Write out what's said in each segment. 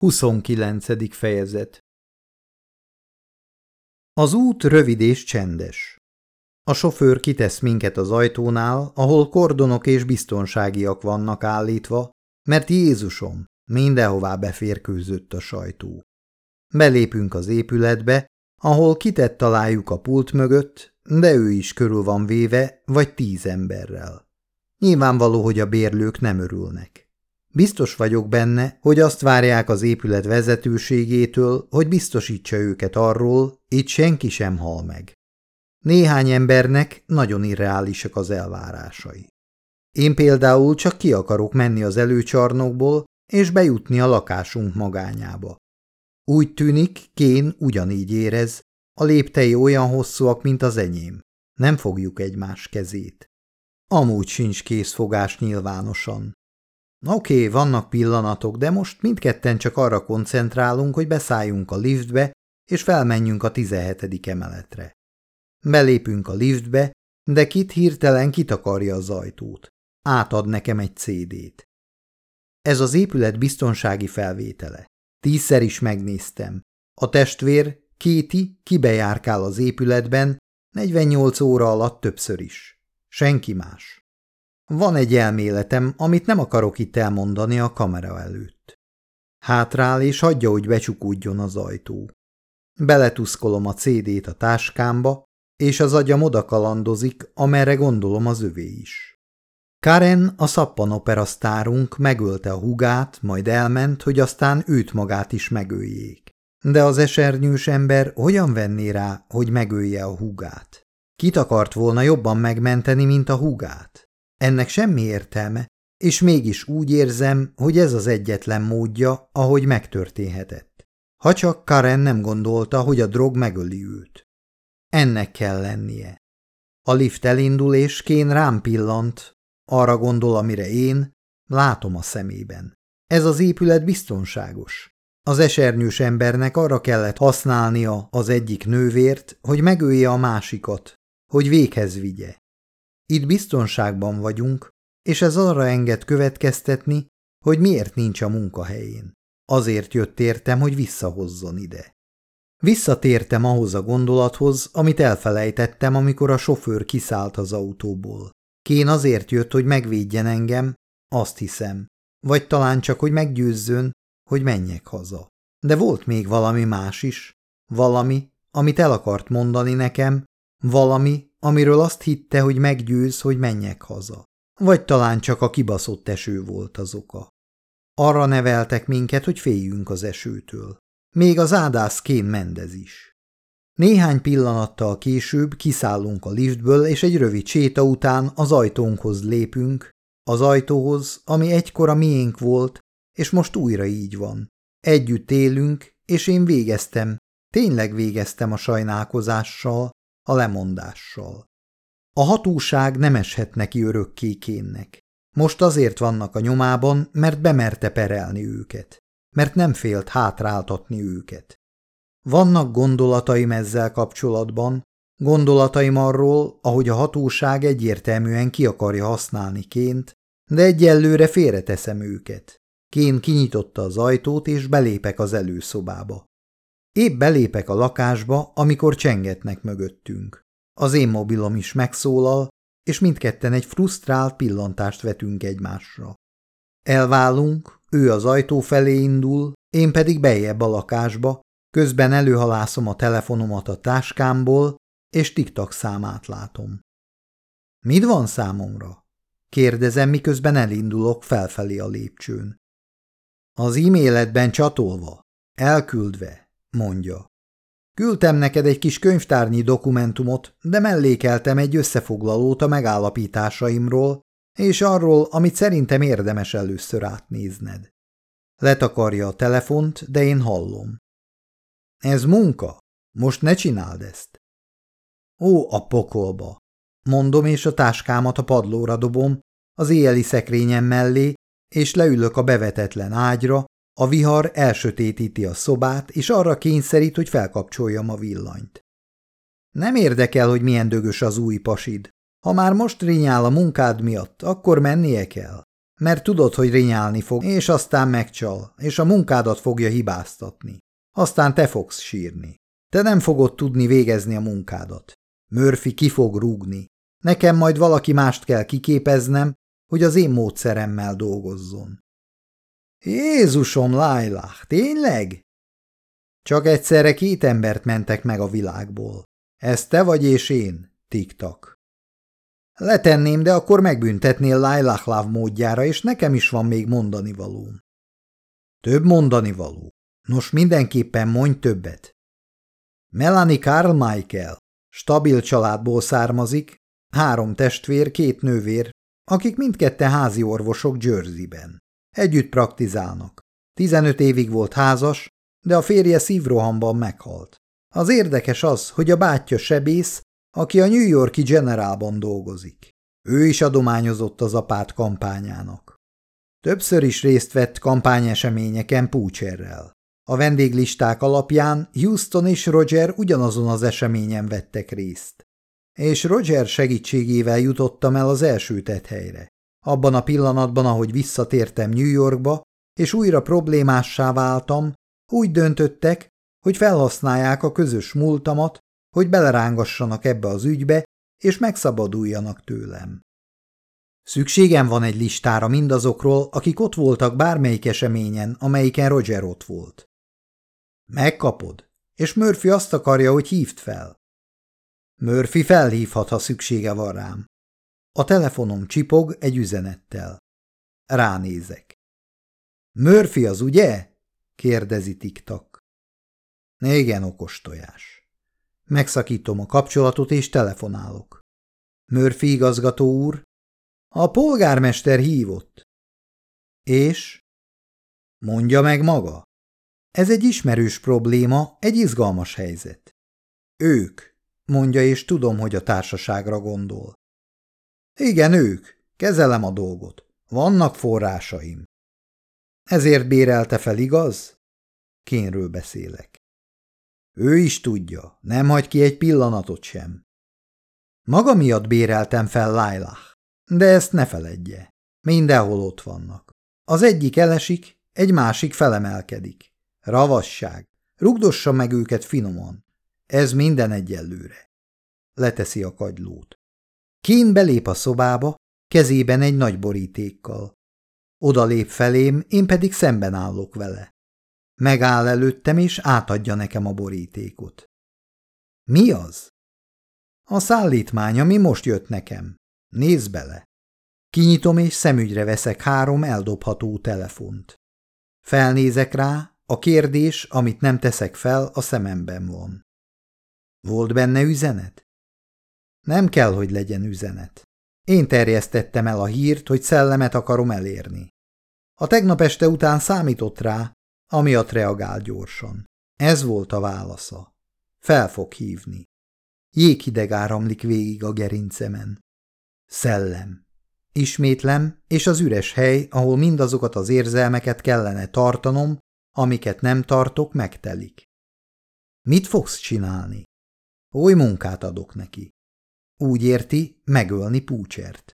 29. fejezet Az út rövid és csendes. A sofőr kitesz minket az ajtónál, ahol kordonok és biztonságiak vannak állítva, mert Jézusom, mindenhová beférkőzött a sajtó. Belépünk az épületbe, ahol kitett találjuk a pult mögött, de ő is körül van véve, vagy tíz emberrel. Nyilvánvaló, hogy a bérlők nem örülnek. Biztos vagyok benne, hogy azt várják az épület vezetőségétől, hogy biztosítsa őket arról, itt senki sem hal meg. Néhány embernek nagyon irreálisak az elvárásai. Én például csak ki akarok menni az előcsarnokból, és bejutni a lakásunk magányába. Úgy tűnik, Kén ugyanígy érez, a léptei olyan hosszúak, mint az enyém. Nem fogjuk egymás kezét. Amúgy sincs készfogás nyilvánosan. Oké, okay, vannak pillanatok, de most mindketten csak arra koncentrálunk, hogy beszálljunk a liftbe, és felmenjünk a 17. emeletre. Belépünk a liftbe, de Kit hirtelen kitakarja az ajtót. Átad nekem egy CD-t. Ez az épület biztonsági felvétele. Tízszer is megnéztem. A testvér, Kéti, kibejárkál az épületben, 48 óra alatt többször is. Senki más. Van egy elméletem, amit nem akarok itt elmondani a kamera előtt. Hátrál és hagyja, hogy becsukódjon az ajtó. Beletuszkolom a CD-t a táskámba, és az agyam oda kalandozik, amerre gondolom az övé is. Karen, a szappanopera sztárunk megölte a hugát, majd elment, hogy aztán őt magát is megöljék. De az esernyős ember hogyan venné rá, hogy megölje a hugát? Kit akart volna jobban megmenteni, mint a hugát? Ennek semmi értelme, és mégis úgy érzem, hogy ez az egyetlen módja, ahogy megtörténhetett. Ha csak Karen nem gondolta, hogy a drog megöli őt. Ennek kell lennie. A lift elindul, és Kén rám pillant, arra gondol, amire én, látom a szemében. Ez az épület biztonságos. Az esernyős embernek arra kellett használnia az egyik nővért, hogy megölje a másikat, hogy véghez vigye. Itt biztonságban vagyunk, és ez arra enged következtetni, hogy miért nincs a munkahelyén. Azért jött értem, hogy visszahozzon ide. Visszatértem ahhoz a gondolathoz, amit elfelejtettem, amikor a sofőr kiszállt az autóból. Kén azért jött, hogy megvédjen engem, azt hiszem, vagy talán csak, hogy meggyőzzön, hogy menjek haza. De volt még valami más is, valami, amit el akart mondani nekem, valami, amiről azt hitte, hogy meggyőz, hogy menjek haza. Vagy talán csak a kibaszott eső volt az oka. Arra neveltek minket, hogy féljünk az esőtől. Még az ádász kén mendez is. Néhány pillanattal később kiszállunk a liftből, és egy rövid séta után az ajtónkhoz lépünk, az ajtóhoz, ami egykor a miénk volt, és most újra így van. Együtt élünk, és én végeztem, tényleg végeztem a sajnálkozással, a lemondással. A hatóság nem eshet neki örökké. Most azért vannak a nyomában, mert bemerte perelni őket, mert nem félt hátráltatni őket. Vannak gondolataim ezzel kapcsolatban, gondolataim arról, ahogy a hatóság egyértelműen ki akarja használni ként, de egyelőre félreteszem őket. Kén kinyitotta az ajtót, és belépek az előszobába. Épp belépek a lakásba, amikor csengetnek mögöttünk. Az én mobilom is megszólal, és mindketten egy frusztrált pillantást vetünk egymásra. Elválunk, ő az ajtó felé indul, én pedig bejebb a lakásba, közben előhalászom a telefonomat a táskámból, és tiktak számát látom. Mit van számomra? Kérdezem, miközben elindulok felfelé a lépcsőn. Az e-mailedben csatolva, elküldve, mondja. Küldtem neked egy kis könyvtárnyi dokumentumot, de mellékeltem egy összefoglalót a megállapításaimról, és arról, amit szerintem érdemes először átnézned. Letakarja a telefont, de én hallom. Ez munka. Most ne csináld ezt. Ó, a pokolba! Mondom, és a táskámat a padlóra dobom, az éjeli szekrényem mellé, és leülök a bevetetlen ágyra, a vihar elsötétíti a szobát, és arra kényszerít, hogy felkapcsoljam a villanyt. Nem érdekel, hogy milyen dögös az új pasid. Ha már most rinyál a munkád miatt, akkor mennie kell. mert tudod, hogy rinyálni fog, és aztán megcsal, és a munkádat fogja hibáztatni. Aztán te fogsz sírni. Te nem fogod tudni végezni a munkádat. Murphy ki fog rúgni. Nekem majd valaki mást kell kiképeznem, hogy az én módszeremmel dolgozzon. Jézusom, Lailah, tényleg? Csak egyszerre két embert mentek meg a világból. Ez te vagy és én, tiktak. Letenném, de akkor megbüntetnél Lailahlav módjára, és nekem is van még mondani valóm. Több mondani való. Nos, mindenképpen mondj többet. Melanie Carmichael stabil családból származik, három testvér, két nővér, akik mindketten házi orvosok Jerseyben. Együtt praktizálnak. 15 évig volt házas, de a férje szívrohamban meghalt. Az érdekes az, hogy a bátyja sebész, aki a New Yorki Generálban dolgozik. Ő is adományozott az apát kampányának. Többször is részt vett kampányeseményeken Púcserrel. A vendéglisták alapján Houston és Roger ugyanazon az eseményen vettek részt. És Roger segítségével jutottam el az első helyre. Abban a pillanatban, ahogy visszatértem New Yorkba, és újra problémássá váltam, úgy döntöttek, hogy felhasználják a közös múltamat, hogy belerángassanak ebbe az ügybe, és megszabaduljanak tőlem. Szükségem van egy listára mindazokról, akik ott voltak bármelyik eseményen, amelyiken Roger ott volt. Megkapod, és Murphy azt akarja, hogy hívd fel. Murphy felhívhat, ha szüksége van rám. A telefonom csipog egy üzenettel. Ránézek. Murphy az, ugye? kérdezi tiktak. Igen, okos tojás. Megszakítom a kapcsolatot és telefonálok. Murphy igazgató úr, a polgármester hívott. És? Mondja meg maga. Ez egy ismerős probléma, egy izgalmas helyzet. Ők, mondja, és tudom, hogy a társaságra gondol. Igen, ők. Kezelem a dolgot. Vannak forrásaim. Ezért bérelte fel, igaz? Kénről beszélek. Ő is tudja, nem hagy ki egy pillanatot sem. Maga miatt béreltem fel Lailah, de ezt ne feledje. Mindenhol ott vannak. Az egyik elesik, egy másik felemelkedik. Ravasság. Rugdossa meg őket finoman. Ez minden egyelőre. Leteszi a kagylót. Kín belép a szobába, kezében egy nagy borítékkal. Oda lép felém, én pedig szemben állok vele. Megáll előttem, és átadja nekem a borítékot. Mi az? A szállítmány, ami most jött nekem. Nézz bele. Kinyitom, és szemügyre veszek három eldobható telefont. Felnézek rá, a kérdés, amit nem teszek fel, a szememben van. Volt benne üzenet? Nem kell, hogy legyen üzenet. Én terjesztettem el a hírt, hogy szellemet akarom elérni. A tegnap este után számított rá, amiatt reagál gyorsan. Ez volt a válasza. Fel fog hívni. Jéghideg áramlik végig a gerincemen. Szellem. Ismétlem, és az üres hely, ahol mindazokat az érzelmeket kellene tartanom, amiket nem tartok, megtelik. Mit fogsz csinálni? Oly munkát adok neki. Úgy érti, megölni Púcsert.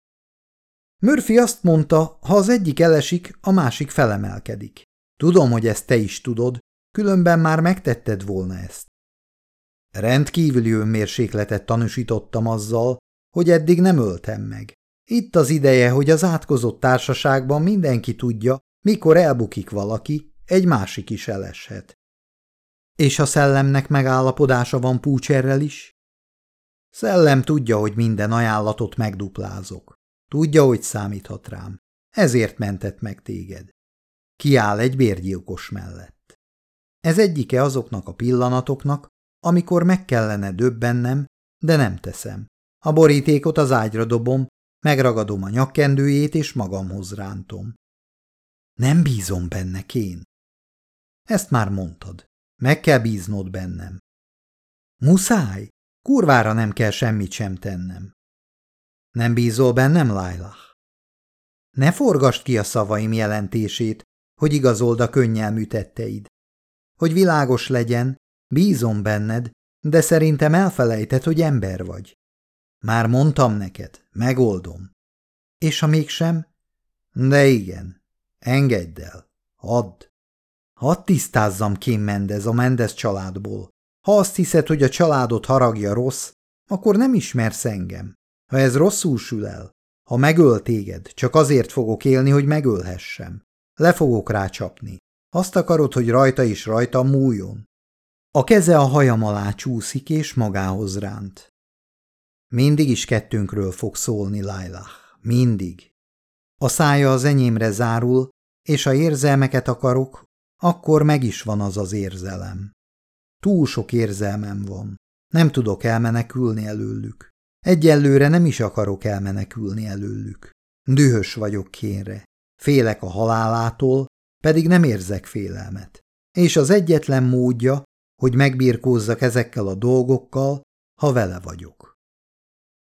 Murphy azt mondta, ha az egyik elesik, a másik felemelkedik. Tudom, hogy ezt te is tudod, különben már megtetted volna ezt. Rendkívüli önmérsékletet tanúsítottam azzal, hogy eddig nem öltem meg. Itt az ideje, hogy az átkozott társaságban mindenki tudja, mikor elbukik valaki, egy másik is eleshet. És a szellemnek megállapodása van Púcserrel is? Szellem tudja, hogy minden ajánlatot megduplázok. Tudja, hogy számíthat rám. Ezért mentett meg téged. Kiáll egy bérgyilkos mellett. Ez egyike azoknak a pillanatoknak, amikor meg kellene döbbennem, de nem teszem. A borítékot az ágyra dobom, megragadom a nyakkendőjét és magamhoz rántom. Nem bízom benne, Kén. Ezt már mondtad. Meg kell bíznod bennem. Muszáj? Kurvára nem kell semmit sem tennem. Nem bízol bennem, Lailah? Ne forgast ki a szavaim jelentését, hogy igazold a könnyelmű tetteid. Hogy világos legyen, bízom benned, de szerintem elfelejted, hogy ember vagy. Már mondtam neked, megoldom. És ha mégsem? De igen, engedd el, add. Hadd tisztázzam Kim Mendez a Mendez családból. Ha azt hiszed, hogy a családot haragja rossz, akkor nem ismersz engem. Ha ez rosszul sül el, ha megöl téged, csak azért fogok élni, hogy megölhessem. Le fogok rácsapni. Azt akarod, hogy rajta is rajta múljon. A keze a hajam alá csúszik, és magához ránt. Mindig is kettőnkről fog szólni, Lailah. Mindig. A szája az enyémre zárul, és ha érzelmeket akarok, akkor meg is van az az érzelem. Túl sok érzelmem van. Nem tudok elmenekülni előlük. Egyelőre nem is akarok elmenekülni előlük. Dühös vagyok kénre. Félek a halálától, pedig nem érzek félelmet. És az egyetlen módja, hogy megbírkózzak ezekkel a dolgokkal, ha vele vagyok.